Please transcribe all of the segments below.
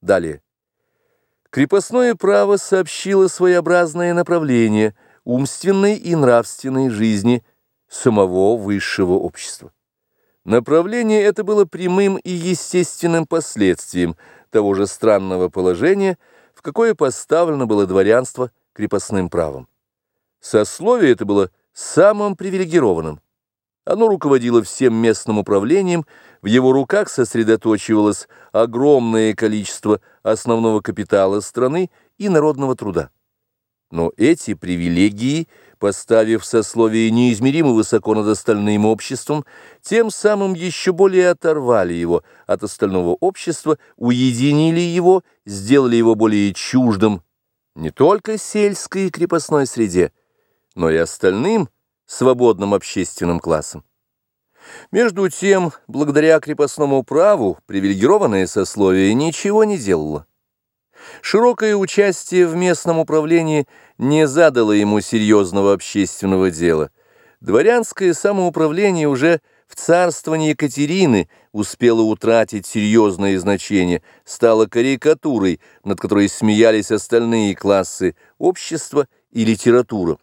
Далее. Крепостное право сообщило своеобразное направление умственной и нравственной жизни самого высшего общества. Направление это было прямым и естественным последствием того же странного положения, в какое поставлено было дворянство крепостным правом. Сословие это было самым привилегированным. Оно руководило всем местным управлением, в его руках сосредоточивалось огромное количество основного капитала страны и народного труда. Но эти привилегии, поставив сословие неизмеримо высоко над остальным обществом, тем самым еще более оторвали его от остального общества, уединили его, сделали его более чуждым не только сельской и крепостной среде, но и остальным свободным общественным классам. Между тем, благодаря крепостному праву, привилегированное сословие ничего не делало. Широкое участие в местном управлении не задало ему серьезного общественного дела. Дворянское самоуправление уже в царствовании Екатерины успело утратить серьезное значение, стало карикатурой, над которой смеялись остальные классы общества и литература.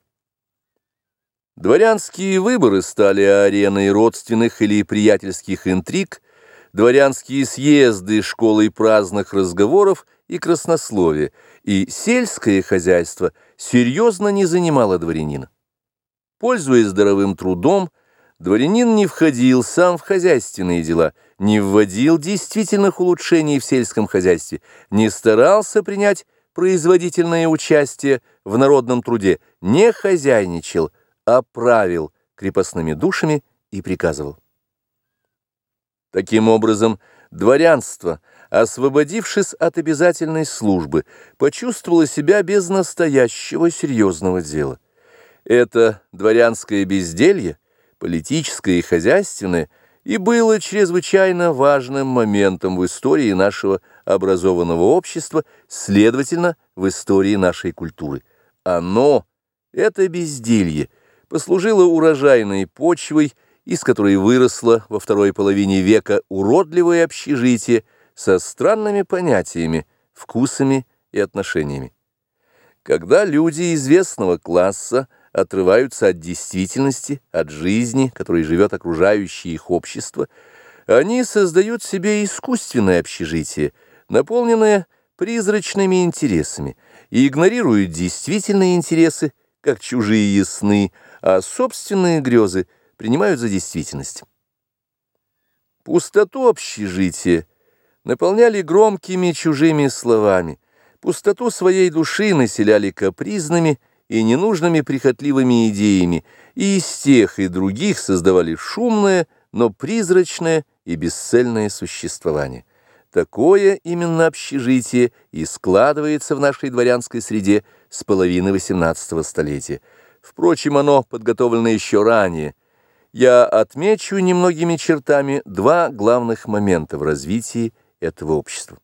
Дворянские выборы стали ареной родственных или приятельских интриг, дворянские съезды школой праздных разговоров и краснословия, и сельское хозяйство серьезно не занимало дворянина. Пользуясь здоровым трудом, дворянин не входил сам в хозяйственные дела, не вводил действительных улучшений в сельском хозяйстве, не старался принять производительное участие в народном труде, не хозяйничал, оправил крепостными душами и приказывал. Таким образом, дворянство, освободившись от обязательной службы, почувствовало себя без настоящего серьезного дела. Это дворянское безделье, политическое и хозяйственное, и было чрезвычайно важным моментом в истории нашего образованного общества, следовательно, в истории нашей культуры. Оно, это безделье, послужила урожайной почвой, из которой выросло во второй половине века уродливое общежитие со странными понятиями, вкусами и отношениями. Когда люди известного класса отрываются от действительности, от жизни, которой живет окружающее их общество, они создают себе искусственное общежитие, наполненное призрачными интересами, и игнорируют действительные интересы, как чужие сны, а собственные грезы принимают за действительность. Пустоту общежития наполняли громкими чужими словами, пустоту своей души населяли капризными и ненужными прихотливыми идеями, и из тех и других создавали шумное, но призрачное и бесцельное существование. Такое именно общежитие и складывается в нашей дворянской среде с половины XVIII столетия. Впрочем, оно подготовлено еще ранее. Я отмечу немногими чертами два главных момента в развитии этого общества.